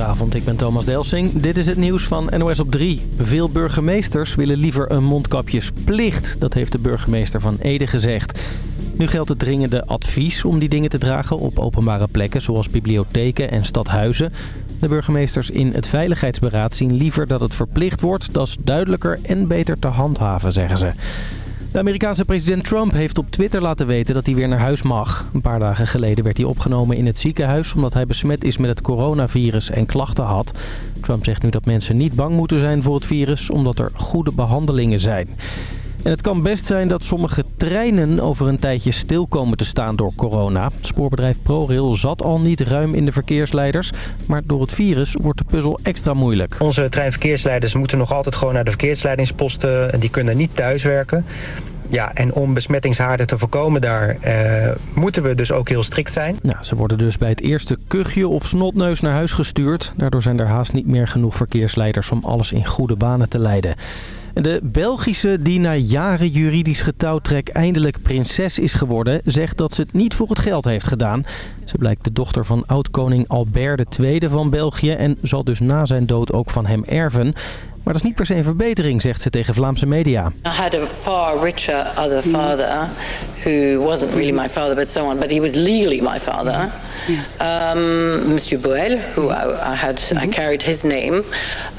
Goedenavond, ik ben Thomas Delsing. Dit is het nieuws van NOS op 3. Veel burgemeesters willen liever een mondkapjesplicht. Dat heeft de burgemeester van Ede gezegd. Nu geldt het dringende advies om die dingen te dragen op openbare plekken... zoals bibliotheken en stadhuizen. De burgemeesters in het Veiligheidsberaad zien liever dat het verplicht wordt. Dat is duidelijker en beter te handhaven, zeggen ze. De Amerikaanse president Trump heeft op Twitter laten weten dat hij weer naar huis mag. Een paar dagen geleden werd hij opgenomen in het ziekenhuis... omdat hij besmet is met het coronavirus en klachten had. Trump zegt nu dat mensen niet bang moeten zijn voor het virus... omdat er goede behandelingen zijn. En het kan best zijn dat sommige treinen over een tijdje stil komen te staan door corona. Spoorbedrijf ProRail zat al niet ruim in de verkeersleiders. Maar door het virus wordt de puzzel extra moeilijk. Onze treinverkeersleiders moeten nog altijd gewoon naar de verkeersleidingsposten. Die kunnen niet thuiswerken. Ja, en om besmettingshaarden te voorkomen daar eh, moeten we dus ook heel strikt zijn. Ja, ze worden dus bij het eerste kuchje of snotneus naar huis gestuurd. Daardoor zijn er haast niet meer genoeg verkeersleiders om alles in goede banen te leiden. De Belgische die na jaren juridisch getouwtrek eindelijk prinses is geworden... zegt dat ze het niet voor het geld heeft gedaan. Ze blijkt de dochter van oud-koning Albert II van België... en zal dus na zijn dood ook van hem erven. Maar dat is niet per se een verbetering, zegt ze tegen Vlaamse media. I had a far richer other father who wasn't really my father but someone, but he was legally my father. Yes. Um, Monsieur Boel, who I, I had, I carried his name.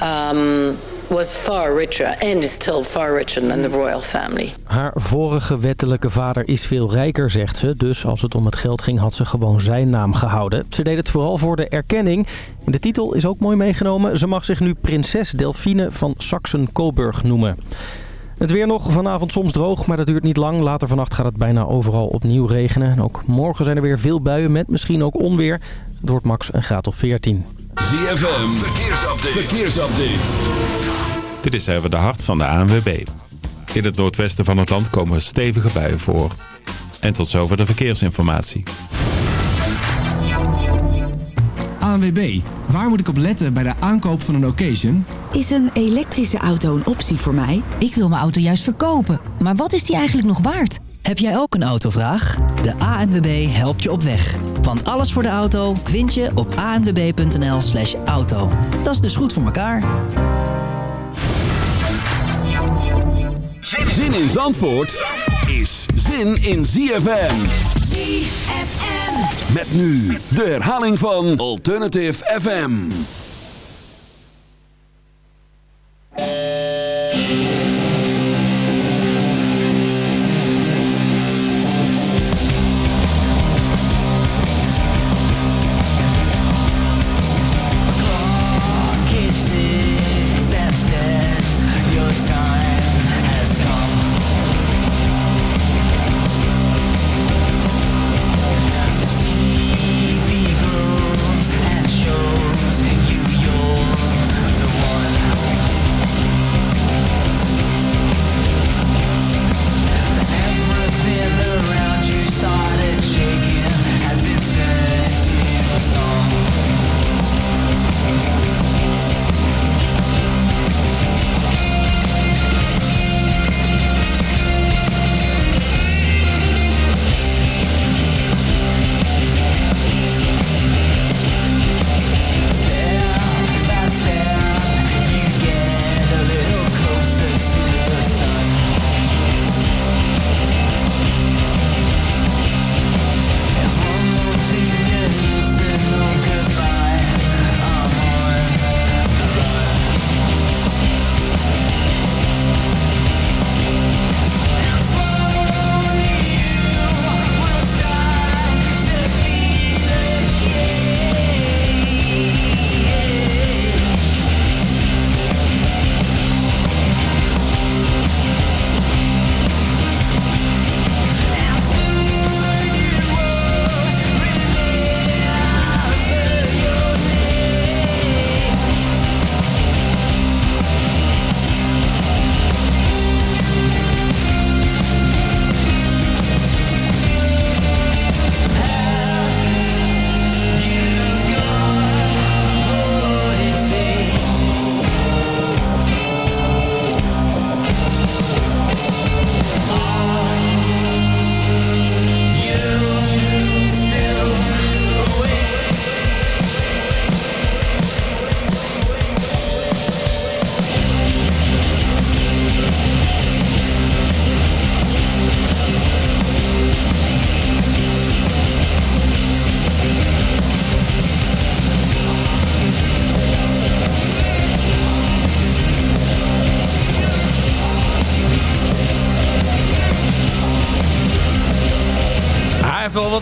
Um, was far richer and is still far richer than the royal family. Haar vorige wettelijke vader is veel rijker, zegt ze. Dus als het om het geld ging, had ze gewoon zijn naam gehouden. Ze deed het vooral voor de erkenning. de titel is ook mooi meegenomen. Ze mag zich nu prinses Delphine van Saxen-Coburg noemen. Het weer nog vanavond soms droog, maar dat duurt niet lang. Later vannacht gaat het bijna overal opnieuw regenen. En ook morgen zijn er weer veel buien met misschien ook onweer. Het wordt max een graad of 14. ZFM, verkeersupdate. verkeersupdate. Dit is even de hart van de ANWB. In het noordwesten van het land komen stevige buien voor. En tot zover de verkeersinformatie. ANWB, waar moet ik op letten bij de aankoop van een occasion? Is een elektrische auto een optie voor mij? Ik wil mijn auto juist verkopen, maar wat is die eigenlijk nog waard? Heb jij ook een autovraag? De ANWB helpt je op weg. Want alles voor de auto vind je op anwb.nl slash auto. Dat is dus goed voor elkaar. Zin in Zandvoort is zin in ZFM. ZFM. Met nu de herhaling van Alternative FM.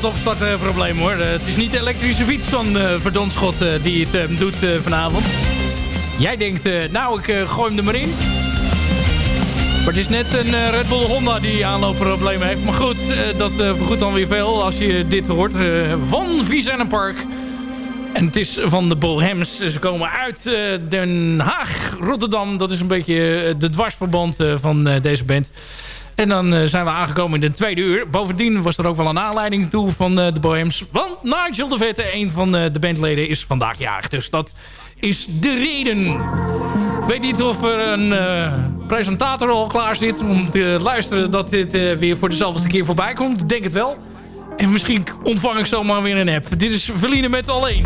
Opstartproblemen hoor. het is niet de elektrische fiets van Verdonschot die het doet vanavond. Jij denkt, nou ik gooi hem er maar in. Maar het is net een Red Bull Honda die aanloopproblemen heeft. Maar goed, dat vergoedt dan weer veel als je dit hoort. van Park. En het is van de Bohems. Ze komen uit Den Haag, Rotterdam. Dat is een beetje de dwarsverband van deze band. En dan uh, zijn we aangekomen in de tweede uur. Bovendien was er ook wel een aanleiding toe van uh, de Bohems. Want Nigel de Vette, een van uh, de bandleden, is vandaag jarig. Dus dat is de reden. Ik weet niet of er een presentator al klaar zit om te luisteren dat dit weer voor dezelfde keer voorbij komt. Denk het wel. En misschien ontvang ik zomaar weer een app. Dit is Verliezen met Alleen.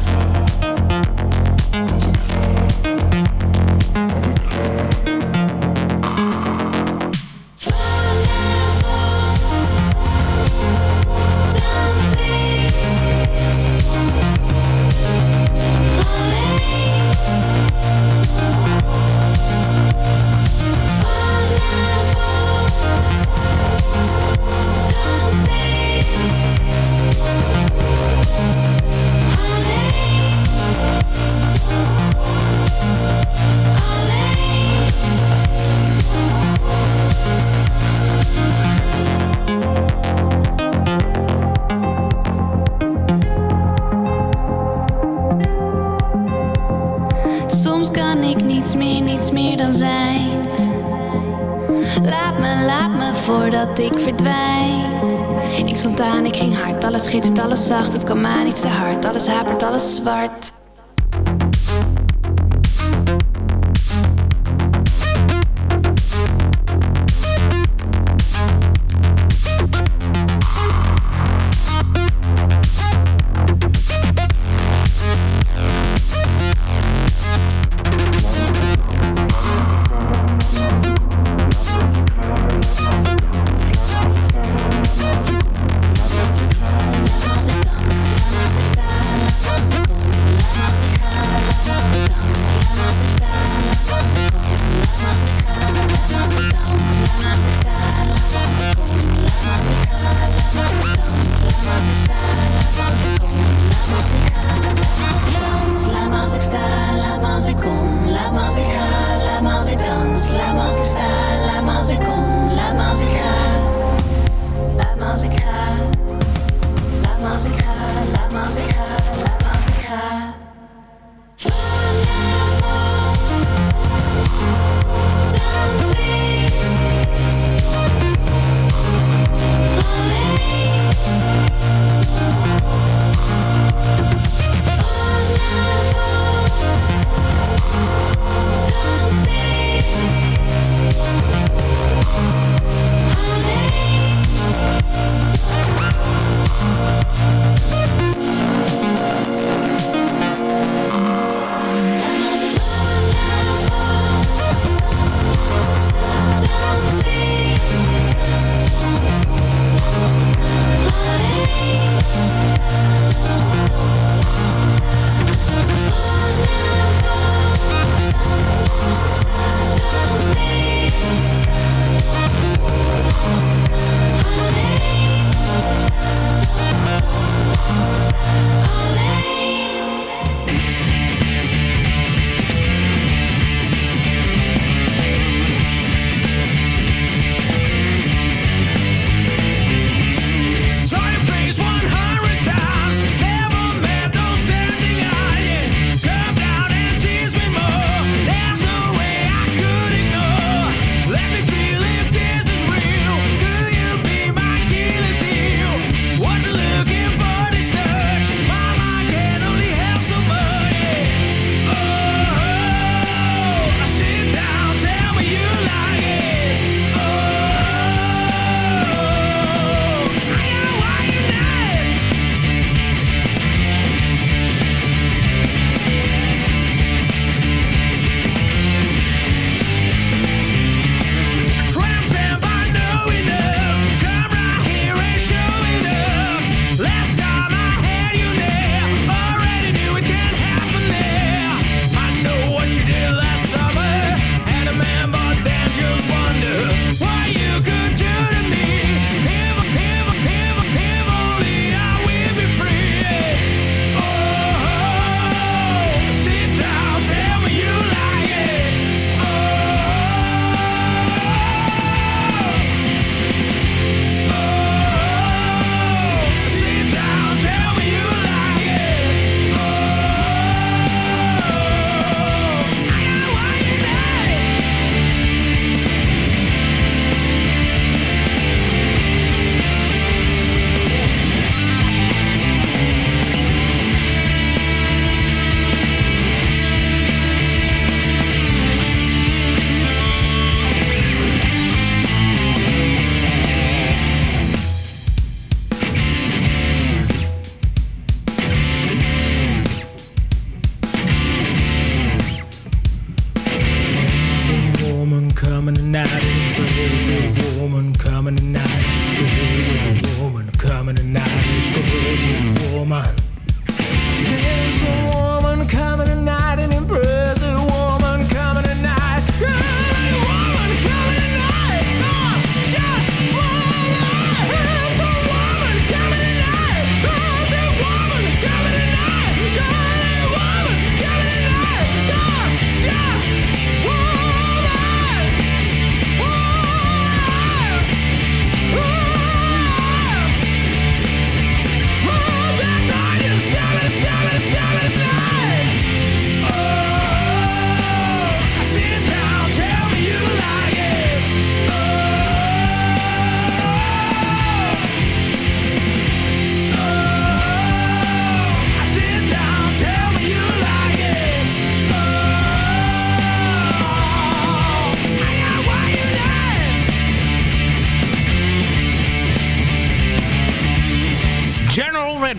Zwart.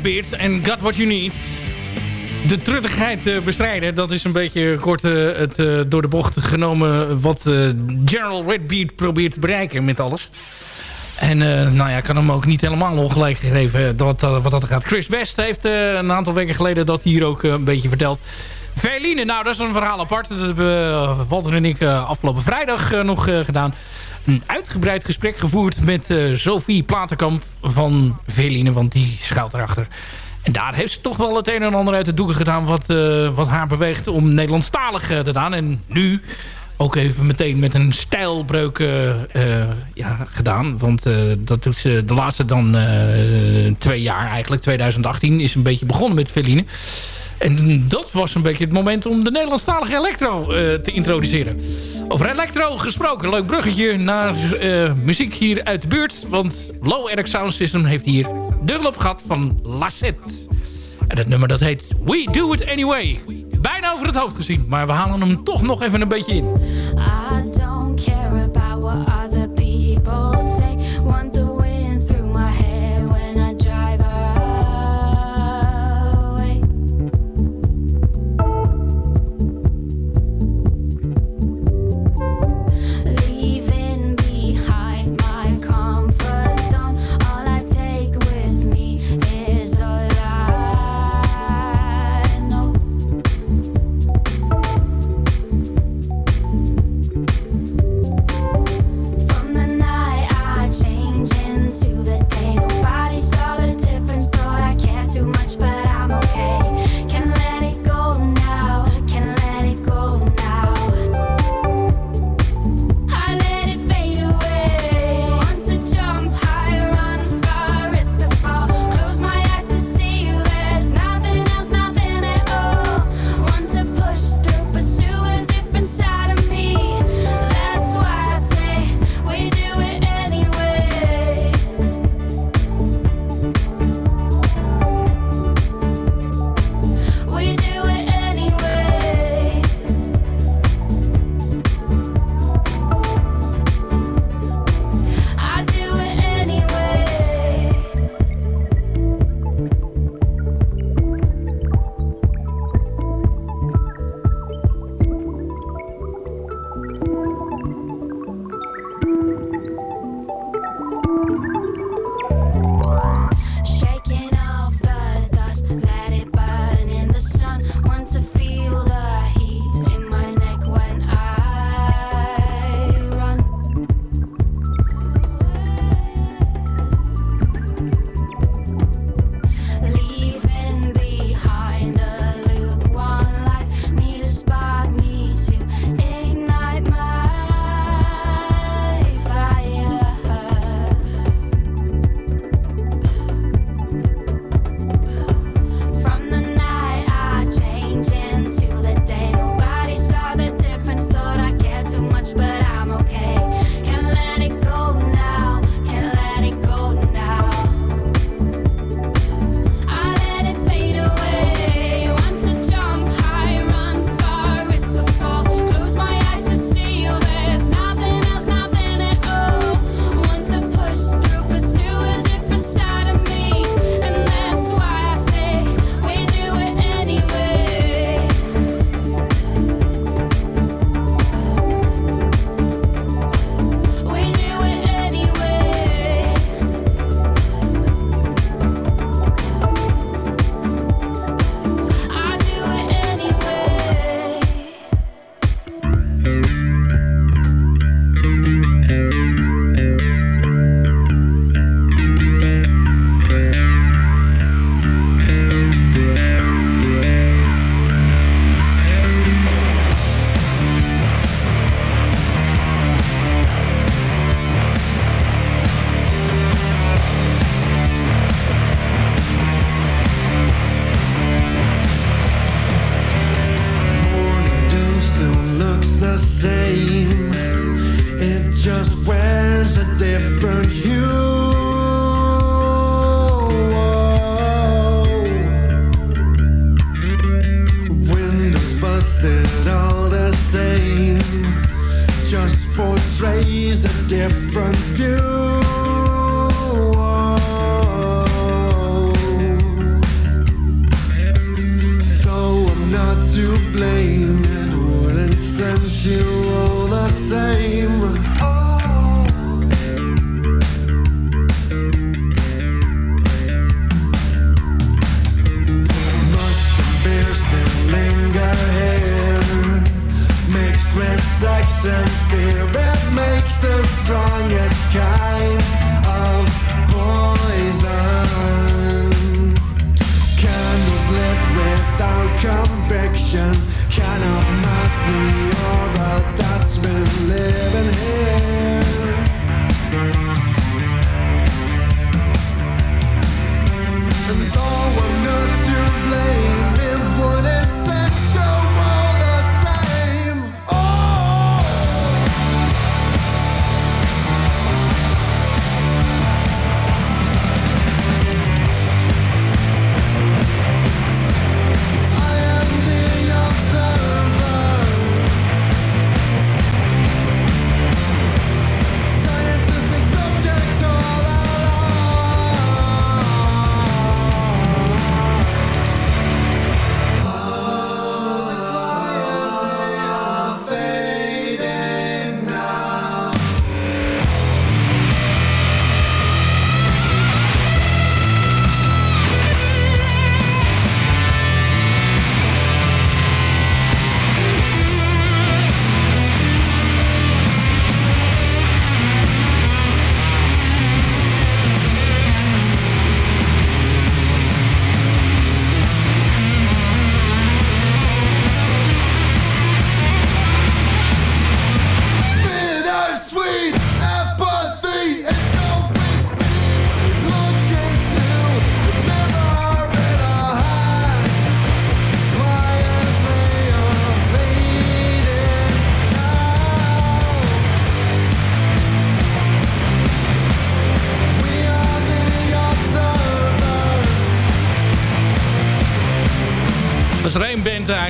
Redbeard en Got What You Need. De truttigheid eh, bestrijden, dat is een beetje kort eh, het eh, door de bocht genomen... wat General Redbeard probeert te bereiken met alles. En nou ja, ik kan hem ook niet helemaal ongelijk gegeven dat, wat dat gaat. Chris West heeft een aantal weken geleden dat hier ook een beetje verteld. Veline, nou dat is een verhaal apart. Dat hebben Walter en ik afgelopen vrijdag nog gedaan. Een uitgebreid gesprek gevoerd met eh, Sophie Platenkamp van Veline, want die schuilt erachter. En daar heeft ze toch wel het een en ander uit de doeken gedaan... wat, eh, wat haar beweegt om Nederlandstalig eh, te doen. En nu ook even meteen met een stijlbreuk ja, gedaan. Want dat doet ze de laatste dan twee jaar eigenlijk. 2018 is een beetje begonnen met Veline. En dat was een beetje het moment om de Nederlandstalige elektro eh, te introduceren. Over elektro gesproken. Leuk bruggetje naar eh, muziek hier uit de buurt. Want Low Eric Sound System heeft hier dubbel op gehad van Lassette. En het nummer dat heet We Do It Anyway. Bijna over het hoofd gezien. Maar we halen hem toch nog even een beetje in. I don't care about what other people say. Want the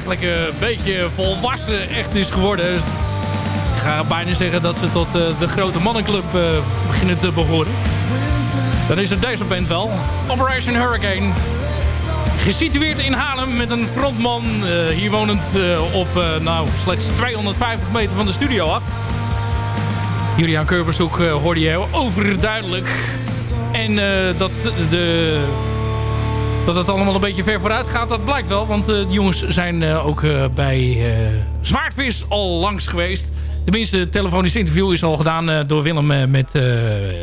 eigenlijk een beetje volwassen echt is geworden... Ik ga bijna zeggen dat ze tot eh, de grote mannenclub eh, beginnen te behoren. Dan is het deze band wel. Operation Hurricane. Gesitueerd in Haarlem met een frontman eh, hier wonend op nou, slechts 250 meter van de studio af. Julian Keurbershoek hoorde je overduidelijk. En dat de dat het allemaal een beetje ver vooruit gaat, dat blijkt wel. Want eh, de jongens zijn eh, ook eh, bij Zwaardvis al langs geweest. Tenminste, het telefonisch interview is al gedaan door Willem met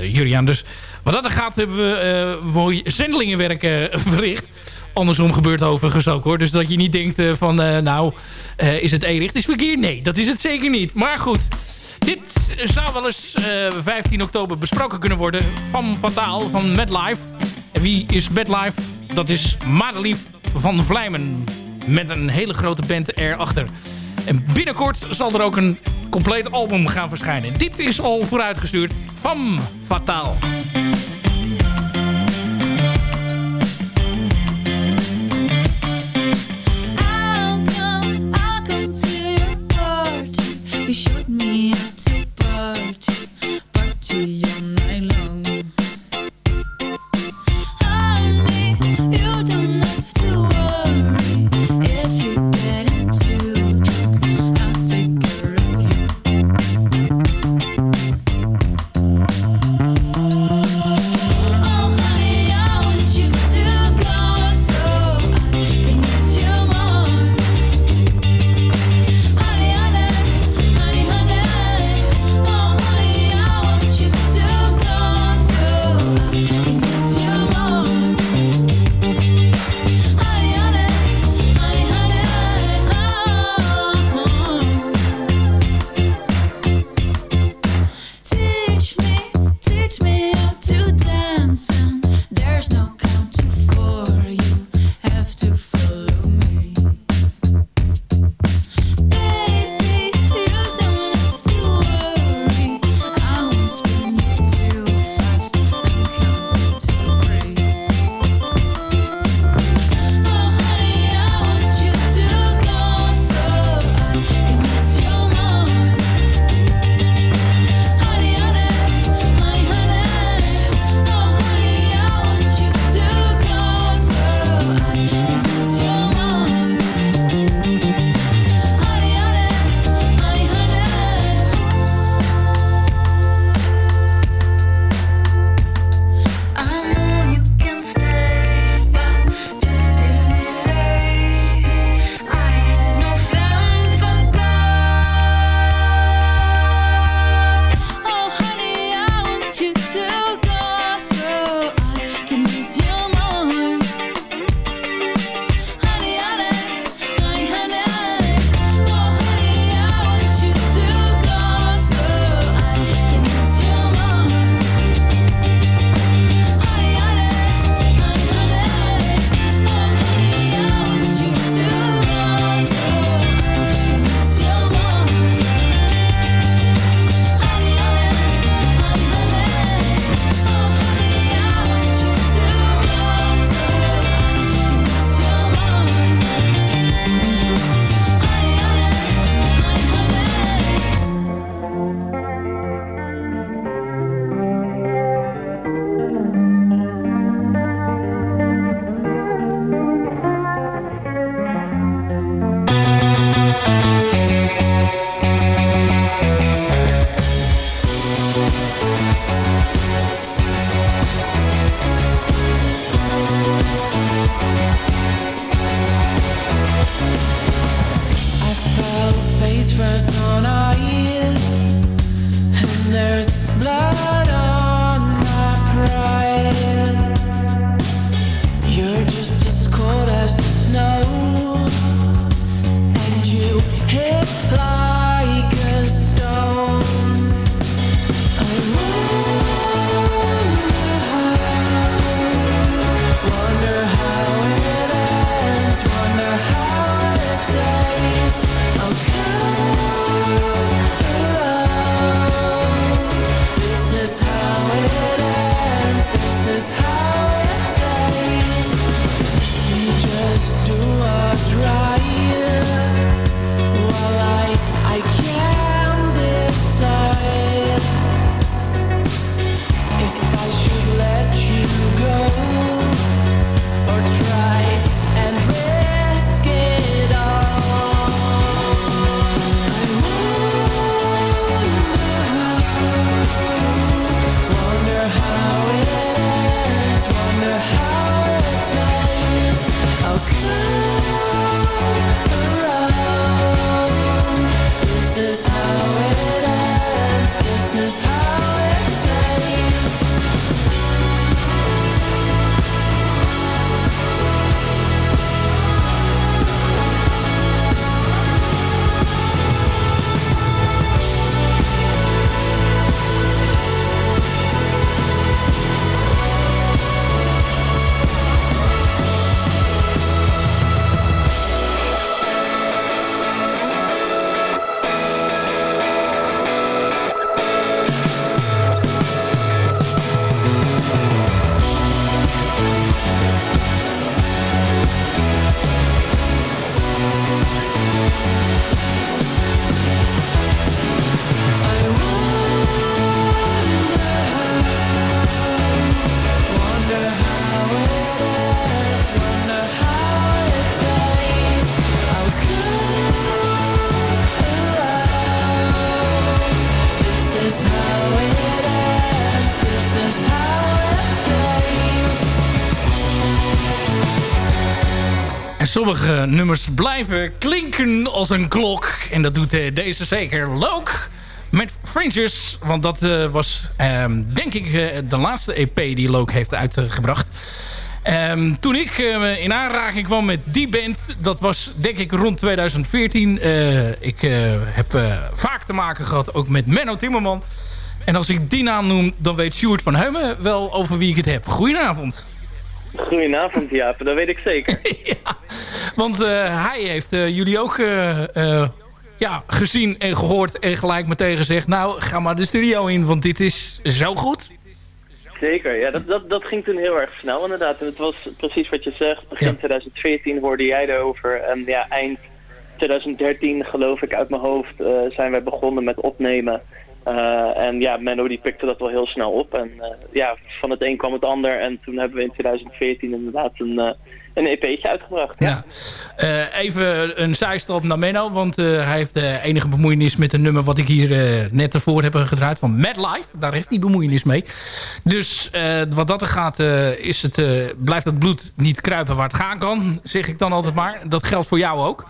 Juriaan. Dus wat dat er gaat, hebben we mooi zendelingenwerk verricht. Andersom gebeurt overigens ook hoor. Dus dat je niet denkt van, nou, is het eenrichtingsverkeer? Nee, dat is het zeker niet. Maar goed, dit zou wel eens eh, 15 oktober besproken kunnen worden. Van Fataal, van MadLife. En wie is MadLife? Dat is Madelief van Vlijmen. Met een hele grote band erachter. En binnenkort zal er ook een compleet album gaan verschijnen. Dit is al vooruitgestuurd van Fataal. To sommige nummers blijven klinken als een klok. En dat doet eh, deze zeker Loke met Fringes. Want dat eh, was, ehm, denk ik, eh, de laatste EP die Loke heeft uitgebracht. Ehm, toen ik in aanraking kwam met die band, dat was denk ik rond 2014. Eh, ik heb vaak te maken gehad ook met Menno Timmerman. En als ik die naam noem, dan weet Sjoerd van Heumen wel over wie ik het heb. Goedenavond. Goedenavond, Jaap. Dat weet ik zeker. Want eh, hij heeft eh, jullie ook eh, ja, gezien en gehoord en gelijk meteen gezegd... nou, ga maar de studio in, want dit is zo goed. Zeker, ja, dat, dat, dat ging toen heel erg snel inderdaad. En het was precies wat je zegt. Begin 2014 hoorde jij erover. En ja, eind 2013 geloof ik uit mijn hoofd zijn wij begonnen met opnemen. Eh, en ja, Menno die pikte dat wel heel snel op. En eh, ja, van het een kwam het ander. En toen hebben we in 2014 inderdaad een, eh, een EP'tje uitgebracht. Ja. Even een zijstap naar Menno, want hij heeft eh, enige bemoeienis met een nummer wat ik hier net ervoor heb gedraaid van Mad Life. Daar heeft hij bemoeienis mee. Dus wat dat er gaat, is het, blijft het bloed niet kruipen waar het gaan kan, zeg ik dan altijd maar. Dat geldt voor jou ook.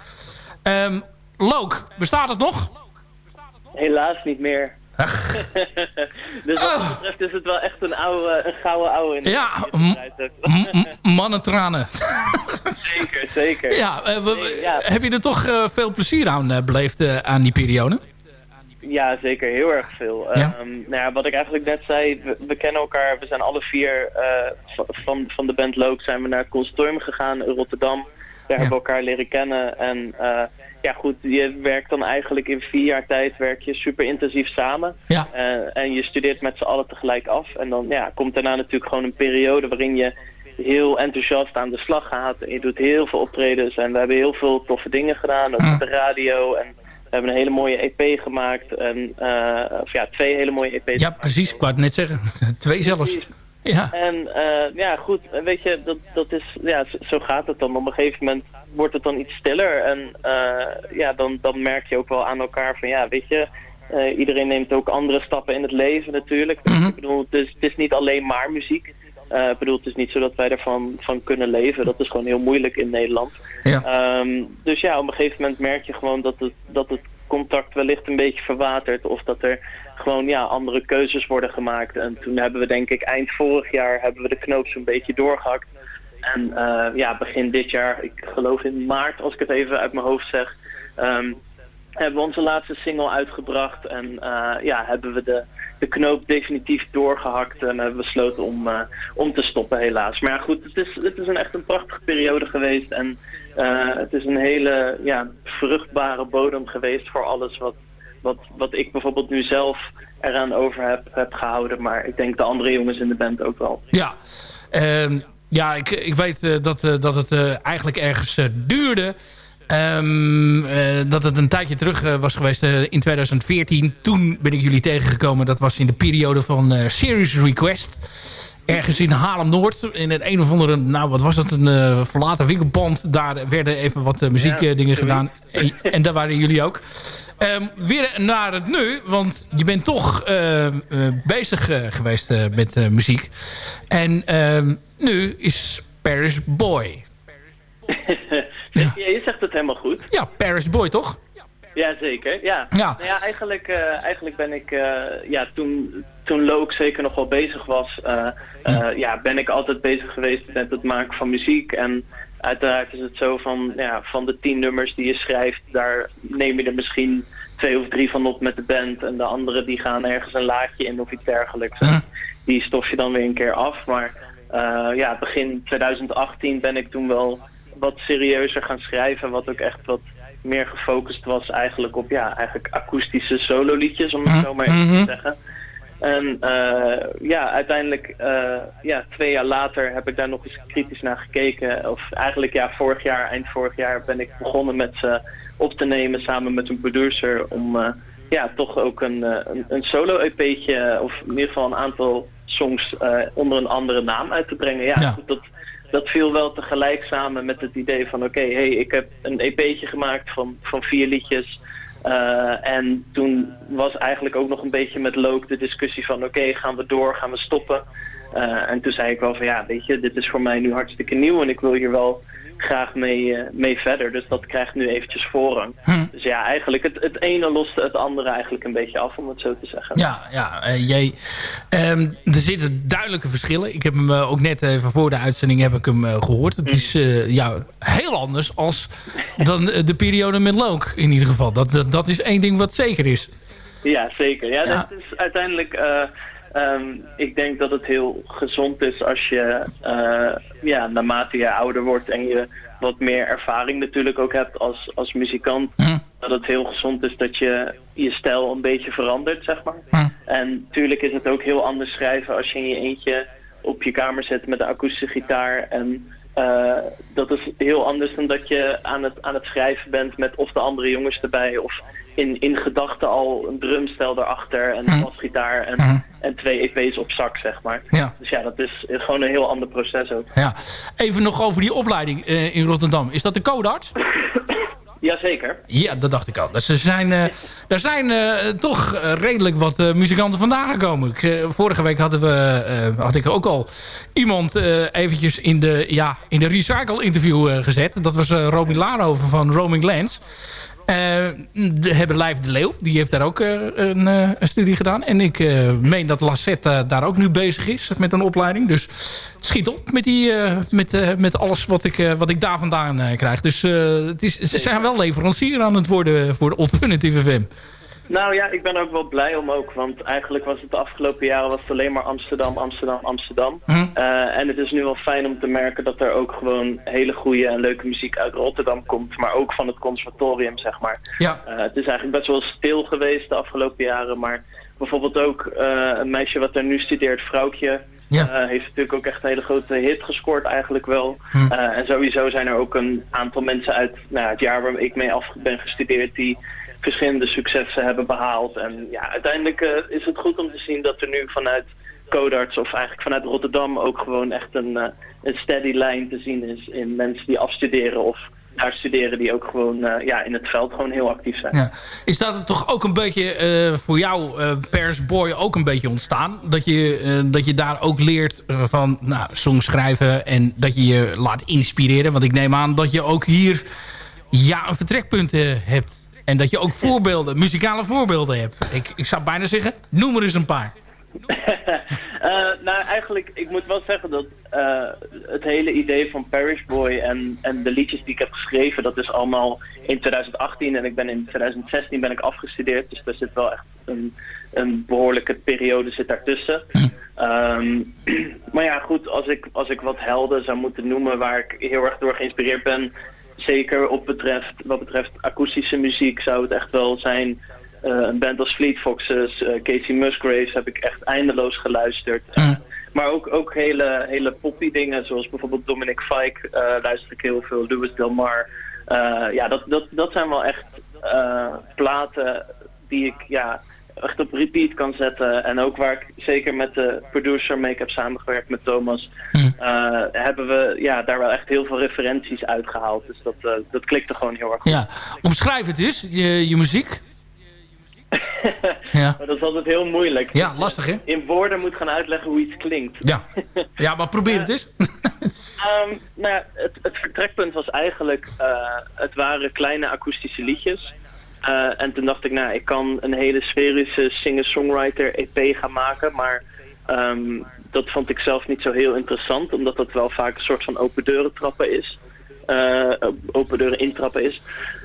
Look, bestaat het nog? Helaas niet meer. dus wat dat betreft is het wel echt een, oude, een gouden oude in de Ja, Mannentranen. zeker, zeker. Ja, eh, we- Nee, ja. Heb je er toch eh, veel plezier aan uh, beleefd eh, aan die periode? Ja, zeker. Heel erg veel. Ja? Ehm, nou ja, wat ik eigenlijk net zei, we, we kennen elkaar. We zijn alle vier eh, van- van, de band Look zijn we naar het Consortium gegaan in Rotterdam. Daar hebben we elkaar leren kennen. En eh, ja goed, je werkt dan eigenlijk in vier jaar tijd werk je super intensief samen. Ja. Eh, en je studeert met z'n allen tegelijk af. En dan ja, komt daarna natuurlijk gewoon een periode waarin je heel enthousiast aan de slag gaat. En je doet heel veel optredens. En we hebben heel veel toffe dingen gedaan. Ook op de radio. En we hebben een hele mooie EP gemaakt. En, eh, of ja, twee hele mooie EP's. Ja, precies. Ik wou het net zeggen. Twee zelfs. Ja. En eh, ja, goed, weet je, dat, dat is, ja, zo- gaat het dan. Op een gegeven moment wordt het dan iets stiller. En eh, ja, dan, dan merk je ook wel aan elkaar van, ja, weet je... eh, iedereen neemt ook andere stappen in het leven natuurlijk. Ik bedoel, dus, het is niet alleen maar muziek. Eh, ik bedoel, het is niet zo dat wij ervan van kunnen leven. Dat is gewoon heel moeilijk in Nederland. Ja. Ehm, dus ja, op een gegeven moment merk je gewoon dat het, dat het contact wellicht een beetje verwatert. Of dat er gewoon ja, andere keuzes worden gemaakt. En toen hebben we denk ik eind vorig jaar hebben we de knoop zo'n beetje doorgehakt. En eh, ja, begin dit jaar, ik geloof in maart als ik het even uit mijn hoofd zeg... ehm, hebben we onze laatste single uitgebracht. En eh, ja, hebben we de, de knoop definitief doorgehakt. En hebben we besloten om, eh, om te stoppen helaas. Maar ja goed, het is, het is een echt een prachtige periode geweest. En het is een hele ja, vruchtbare bodem geweest voor alles wat, wat, wat ik bijvoorbeeld nu zelf eraan over heb, heb gehouden. Maar ik denk de andere jongens in de band ook wel. Ja, Ehm, ja ik, ik weet eh, dat, eh, dat het eh, eigenlijk ergens duurde. Ehm, eh, dat het een tijdje terug was geweest in 2014. Toen ben ik jullie tegengekomen. Dat was in de periode van Serious Request. Ergens in Haarlem-Noord. In een een of andere, nou wat was dat, een verlaten winkelpand. Daar werden even wat muziekdingen gedaan. En, en daar waren jullie ook. Ehm, weer naar het nu, want je bent toch eh, eh, bezig eh, geweest eh, met muziek. En ehm, nu is Paris Boy. Ja. Je zegt het helemaal goed. Ja, Paris Boy toch? Ja, zeker. Ja, Ja. Nou ja eigenlijk, eigenlijk ben ik, ja, toen, toen Loke zeker nog wel bezig was, eh, ja, ben ik altijd bezig geweest met het maken van muziek. En uiteraard is het zo van, ja, van de tien nummers die je schrijft, daar neem je er misschien twee of drie van op met de band. En de andere die gaan ergens een laadje in of iets dergelijks. En Die stof je dan weer een keer af. Maar eh, ja, begin 2018 ben ik toen wel wat serieuzer gaan schrijven. Wat ook echt wat meer gefocust was eigenlijk op ja, eigenlijk akoestische solo liedjes, om het zo maar even te zeggen. En eh, ja, uiteindelijk, eh, ja, twee jaar later heb ik daar nog eens kritisch naar gekeken. Of eigenlijk ja, vorig jaar, eind vorig jaar ben ik begonnen met ze op te nemen samen met een producer. Om eh, ja, toch ook een, een, een solo-EP'tje of in ieder geval een aantal songs onder een andere naam uit te brengen. Ja, dat, dat viel wel tegelijk samen met het idee van oké, hey, ik heb een EP'tje gemaakt van, van vier liedjes. Eh, en toen was eigenlijk ook nog een beetje met Loke de discussie van oké, gaan we door, gaan we stoppen? Eh, en toen zei ik wel van ja, weet je, dit is voor mij nu hartstikke nieuw en ik wil hier wel graag mee, eh, mee verder. Dus dat krijgt nu eventjes voorrang. Dus ja, eigenlijk het, het ene loste het andere eigenlijk een beetje af, om het zo te zeggen. Ja, ja eh, jij, ehm, er zitten duidelijke verschillen. Ik heb hem eh, ook net even voor de uitzending heb ik hem eh, gehoord. Het is eh, ja, heel anders als dan de periode met Loke in ieder geval. Dat, dat, dat is één ding wat zeker is. Ja, zeker. Ja, Ja. dat is uiteindelijk... eh, ehm, ik denk dat het heel gezond is als je, eh, ja, naarmate je ouder wordt en je wat meer ervaring natuurlijk ook hebt als, als muzikant, dat het heel gezond is dat je je stijl een beetje verandert, zeg maar. En natuurlijk is het ook heel anders schrijven als je in je eentje op je kamer zit met een akoestische gitaar en eh, dat is heel anders dan dat je aan het, aan het schrijven bent met of de andere jongens erbij of in, in gedachten al een drumstel erachter en een basgitaar en, en twee EP's op zak, zeg maar. Ja. Dus ja, dat is gewoon een heel ander proces ook. Ja. Even nog over die opleiding eh, in Rotterdam. Is dat de codarts? Jazeker. Ja, dat dacht ik al. Dus er zijn, eh, er zijn eh, toch redelijk wat muzikanten vandaan gekomen. Ik, vorige week hadden we, had ik ook al iemand eventjes in de, ja, in de recycle interview gezet. Dat was Romy Laarhoven van Roaming Lands. Eh, de hebben Lijf de Leeuw. Die heeft daar ook eh, een, eh, een studie gedaan. En ik eh, meen dat Lassette daar ook nu bezig is met een opleiding. Dus het schiet op met, die, eh, met, eh, met alles wat ik, eh, wat ik daar vandaan eh, krijg. Dus eh, het is, ze zijn wel leverancier aan het worden voor de Alternative FM. Nou ja, ik ben ook wel blij om ook, want eigenlijk was het de afgelopen jaren was het alleen maar Amsterdam, Amsterdam, Amsterdam. Hm. Eh, en het is nu wel fijn om te merken dat er ook gewoon hele goede en leuke muziek uit Rotterdam komt, maar ook van het conservatorium, zeg maar. Ja. Eh, het is eigenlijk best wel stil geweest de afgelopen jaren, maar bijvoorbeeld ook eh, een meisje wat er nu studeert, Vrouwtje, Ja. heeft natuurlijk ook echt een hele grote hit gescoord eigenlijk wel. Hm. Eh, en sowieso zijn er ook een aantal mensen uit nou, het jaar waar ik mee af ben gestudeerd die verschillende successen hebben behaald. En ja, uiteindelijk eh, is het goed om te zien dat er nu vanuit Codarts of eigenlijk vanuit Rotterdam ook gewoon echt een, eh, een steady lijn te zien is in mensen die afstuderen of daar studeren die ook gewoon eh, ja, in het veld gewoon heel actief zijn. Ja. Is dat toch ook een beetje voor jou, persboy, ook een beetje ontstaan? Dat je, dat je daar ook leert van nou, songs schrijven en dat je je laat inspireren? Want ik neem aan dat je ook hier ja, een vertrekpunt hebt. En dat je ook voorbeelden, muzikale voorbeelden hebt. Ik, ik zou bijna zeggen, noem er eens een paar. Eh, nou, eigenlijk, ik moet wel zeggen dat eh, het hele idee van Parish Boy en, en de liedjes die ik heb geschreven, dat is allemaal in 2018 en ik ben in 2016 ben ik afgestudeerd. Dus daar zit wel echt een, een behoorlijke periode zit daartussen. Ehm, maar ja, goed, als ik, als ik wat helden zou moeten noemen waar ik heel erg door geïnspireerd ben, zeker op betreft, wat betreft akoestische muziek, zou het echt wel zijn eh, een band als Fleet Foxes, eh, Casey Musgraves heb ik echt eindeloos geluisterd. Maar ook, ook hele, hele poppy dingen, zoals bijvoorbeeld Dominic Fike eh, luister ik heel veel, Louis Del Mar. Eh, ja, dat, dat, dat zijn wel echt platen die ik ja, echt op repeat kan zetten. En ook waar ik zeker met de producer mee heb samengewerkt met Thomas, eh, hebben we ja, daar wel echt heel veel referenties uitgehaald. Dus dat, eh, dat klikte gewoon heel erg goed. Ja. Omschrijf het eens, je, je muziek. ja. Maar dat is altijd heel moeilijk. Ja, lastig hè? In woorden moet gaan uitleggen hoe iets klinkt. Ja, ja maar probeer het eens. Ehm, nou, ja, het, het vertrekpunt was eigenlijk, eh, het waren kleine akoestische liedjes. En toen dacht ik, nou, ik kan een hele sferische singer-songwriter EP gaan maken, maar ehm, dat vond ik zelf niet zo heel interessant, omdat dat wel vaak een soort van open deuren trappen is. Eh, open deuren intrappen is.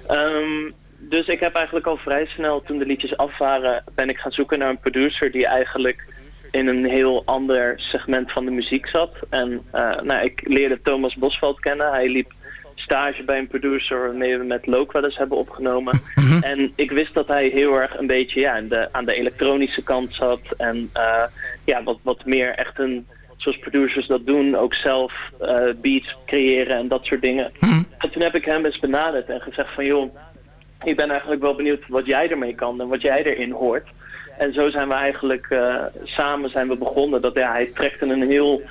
Ehm, dus ik heb eigenlijk al vrij snel, toen de liedjes af waren, ben ik gaan zoeken naar een producer die eigenlijk in een heel ander segment van de muziek zat. En eh, nou, ik leerde Thomas Bosveld kennen. Hij liep stage bij een producer waarmee we met Loke wel eens hebben opgenomen. Mhm. En ik wist dat hij heel erg een beetje ja, aan, de, aan de elektronische kant zat. En eh, ja, wat, wat meer echt een, zoals producers dat doen, ook zelf eh, beats creëren en dat soort dingen. En toen heb ik hem eens benaderd en gezegd van joh, ik ben eigenlijk wel benieuwd wat jij ermee kan en wat jij erin hoort. En zo zijn we eigenlijk eh, samen zijn we begonnen. Dat ja, hij trekte een heel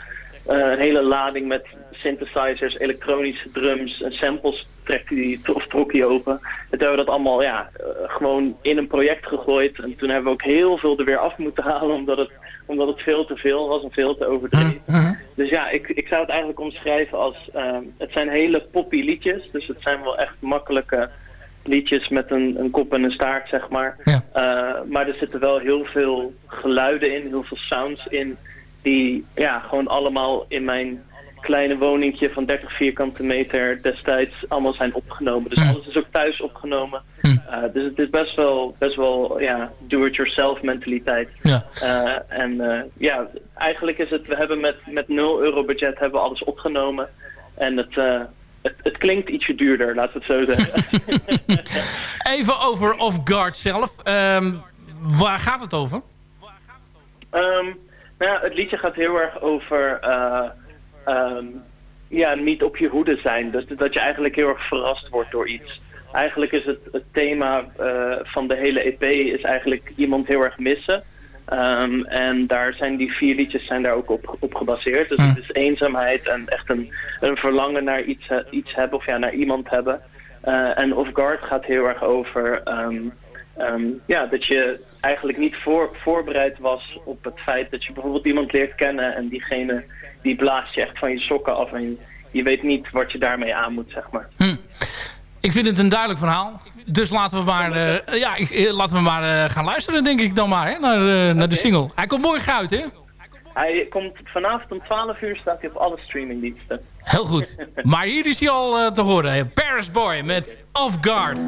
eh, een hele lading met synthesizers, elektronische drums en samples trekte die, of trok hij open. En toen hebben we dat allemaal ja, gewoon in een project gegooid. En toen hebben we ook heel veel er weer af moeten halen omdat het, omdat het veel te veel was en veel te overdreven. Dus ja, ik, ik zou het eigenlijk omschrijven als... eh, het zijn hele poppy liedjes, dus het zijn wel echt makkelijke liedjes met een, een kop en een staart, zeg maar. Eh, maar er zitten wel heel veel geluiden in, heel veel sounds in... die ja, gewoon allemaal in mijn kleine woningje van 30 vierkante meter destijds allemaal zijn opgenomen. Dus alles is ook thuis opgenomen. Eh, dus het is best wel, best wel ja, do-it-yourself mentaliteit. Ja. Eh, en eh, ja, eigenlijk is het, we hebben met, met 0 euro budget hebben we alles opgenomen. En het, het, het klinkt ietsje duurder, laten we het zo zeggen. Even over Off Guard zelf. Ehm, waar gaat het over? Ehm, nou ja, het liedje gaat heel erg over eh, ehm, ja, niet op je hoede zijn. Dus dat je eigenlijk heel erg verrast wordt door iets. Eigenlijk is het, het thema eh, van de hele EP is eigenlijk iemand heel erg missen. Ehm, en daar zijn die vier liedjes zijn daar ook op, op gebaseerd. Dus het is eenzaamheid en echt een, een verlangen naar iets, eh, iets hebben of ja, naar iemand hebben. Eh, en Off Guard gaat heel erg over ehm, ehm, ja, dat je eigenlijk niet voor, voorbereid was op het feit dat je bijvoorbeeld iemand leert kennen en diegene die blaast je echt van je sokken af en je weet niet wat je daarmee aan moet, zeg maar. Ik vind het een duidelijk verhaal. Dus laten we maar, eh, ja, eh, laten we maar eh, gaan luisteren, denk ik dan maar, hè, naar, naar de single. Hij komt morgen uit, hè? Hij komt vanavond om 12 uur staat hij op alle streamingdiensten. Heel goed. Maar hier is hij al te horen. hè. Paris Boy met Off Guard.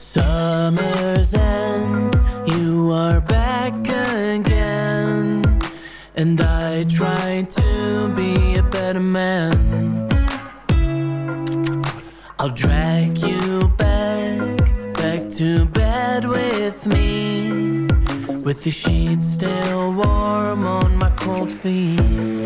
Summer's end, you are back again. And I try to be a better man. I'll drag you back, back to bed with me. With the sheets still warm on my cold feet.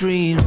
Dream.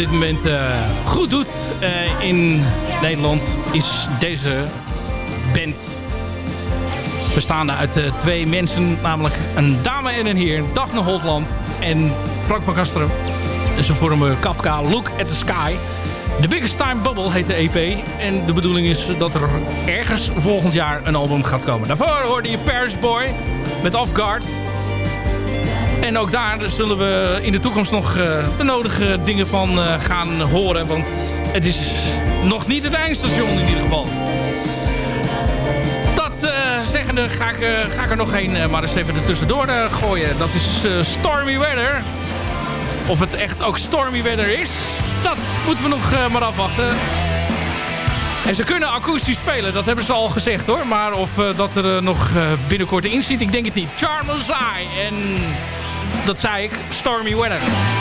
Dit moment eh, goed doet eh, in Nederland is deze band. Bestaande uit eh, twee mensen, namelijk een dame en een heer. Daphne Holtland en Frank van Kasteren. Ze vormen Kafka Look at the Sky. The Biggest Time Bubble heet de EP. En de bedoeling is dat er ergens volgend jaar een album gaat komen. Daarvoor hoorde je Paris Boy met Off Guard. En ook daar zullen we in de toekomst nog eh, de nodige dingen van eh, gaan horen. Want het is nog niet het eindstation in ieder geval. Dat eh, zeggende ga ik, ga ik er nog een, maar eens even ertussendoor gooien. Dat is Stormy Weather. Of het echt ook Stormy Weather is, dat moeten we nog maar afwachten. En ze kunnen akoestisch spelen, dat hebben ze al gezegd hoor. Maar of dat er nog binnenkort in zit, ik denk het niet. Charmer's Eye. En dat zei ik, Stormy Weather.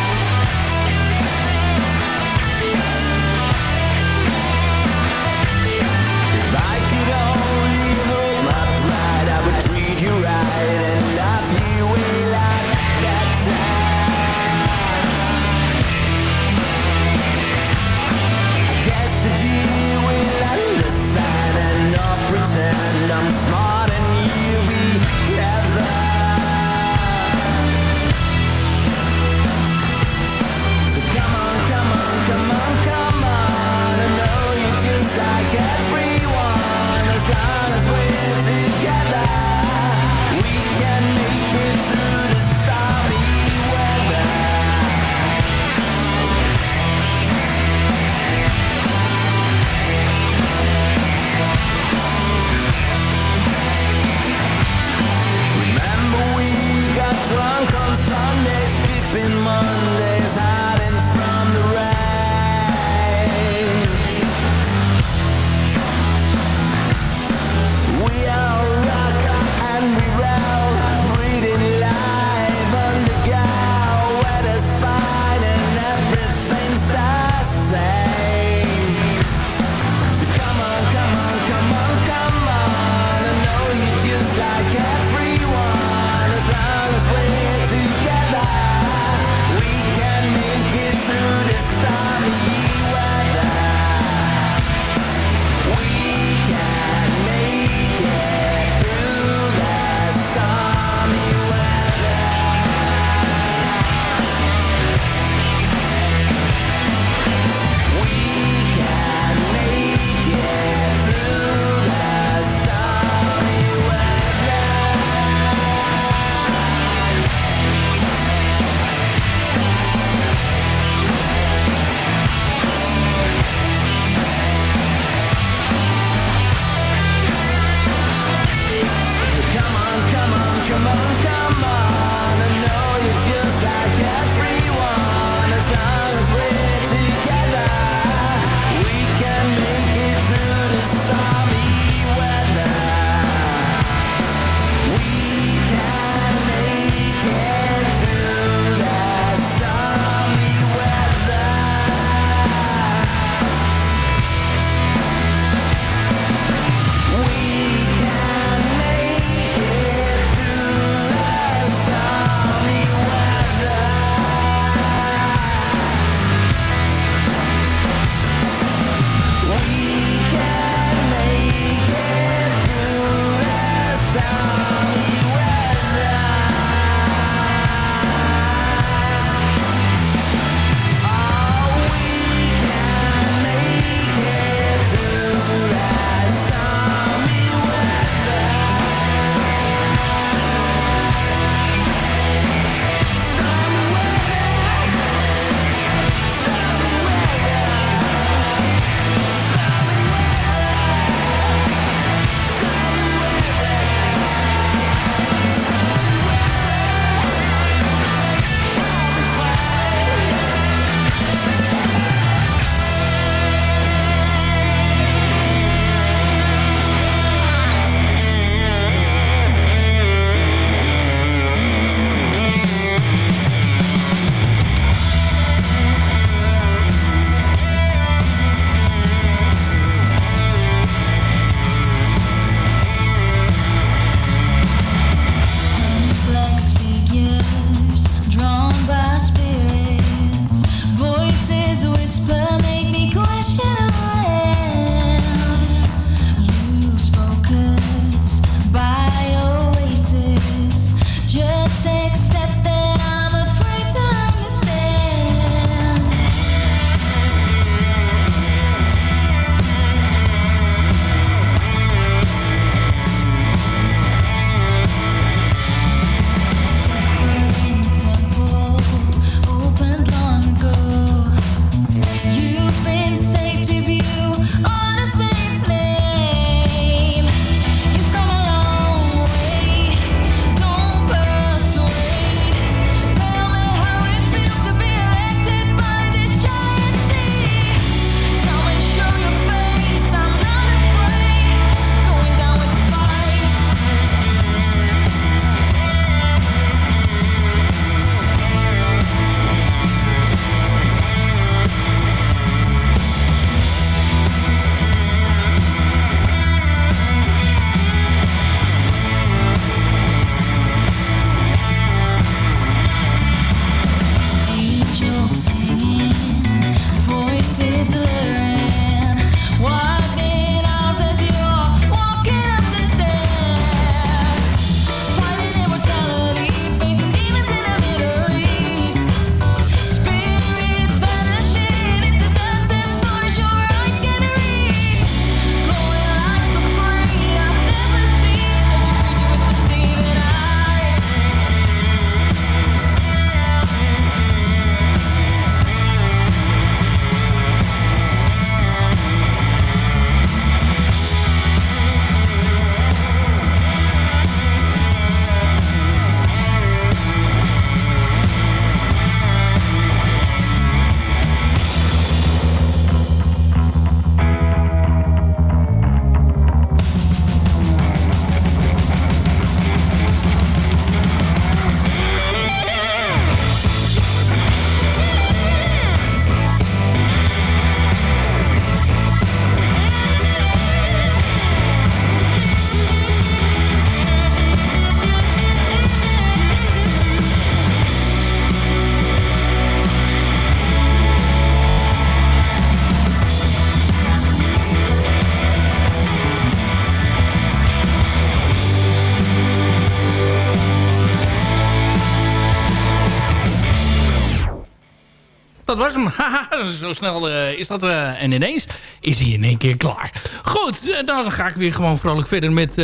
Was Zo snel eh, is dat. eh, en ineens is hij in één keer klaar. Goed, eh, dan ga ik weer gewoon vrolijk verder met...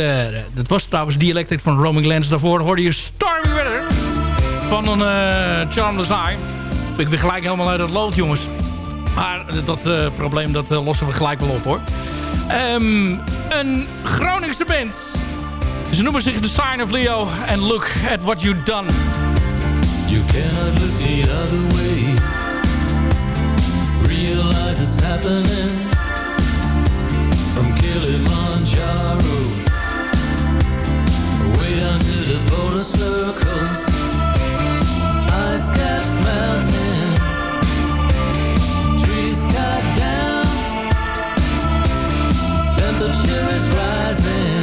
dat was trouwens Dialectic van Roaming Lands. Daarvoor hoorde je Stormy Weather van een uh, Charmless Eye. Ben ik weer gelijk helemaal uit het lood, jongens. Maar dat probleem dat lossen we gelijk wel op, hoor. Ehm, een Groningse band. Ze noemen zich The Sign of Leo. And look at what you've done. You cannot look the other way. Realize it's happening. From Kilimanjaro way down to the polar circles. Ice caps melting, trees cut down, temperature is rising,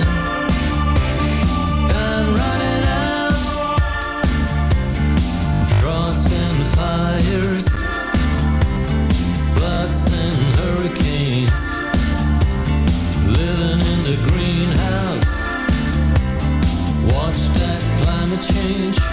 change.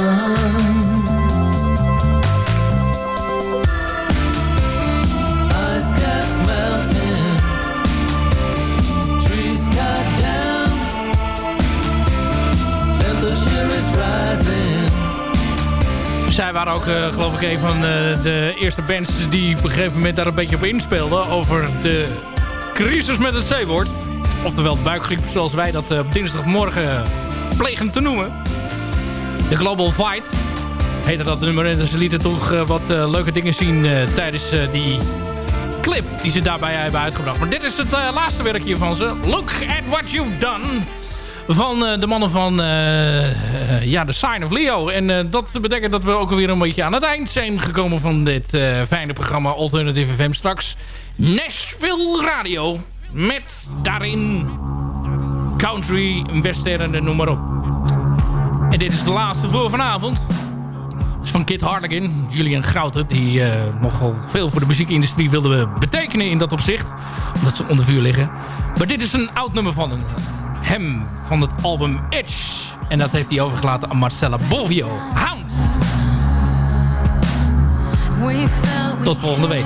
Ook, eh, geloof ik, een van eh, de eerste bands die op een gegeven moment daar een beetje op inspeelden. Over de crisis met het C-woord. Oftewel de buikgriep, zoals wij dat eh, op dinsdagmorgen plegen te noemen. De Global Fight heette dat nummer. En ze lieten toch wat leuke dingen zien tijdens die clip die ze daarbij hebben uitgebracht. Maar dit is het laatste werkje van ze. Look at what you've done. Van eh, de mannen van eh, eh, ja, The Sign of Leo. En dat betekent dat we ook alweer een beetje aan het eind zijn gekomen van dit fijne programma Alternative FM. Straks Nashville Radio. Met daarin country, western en noem maar op. En dit is de laatste voor vanavond. Dat is van Kit Harlequin, Julian Grouten... die nogal veel voor de muziekindustrie wilden betekenen in dat opzicht. Omdat ze onder vuur liggen. Maar dit is een oud nummer van een, hem, van het album Edge. En dat heeft hij overgelaten aan Marcella Bolvio. Hound! Tot volgende week.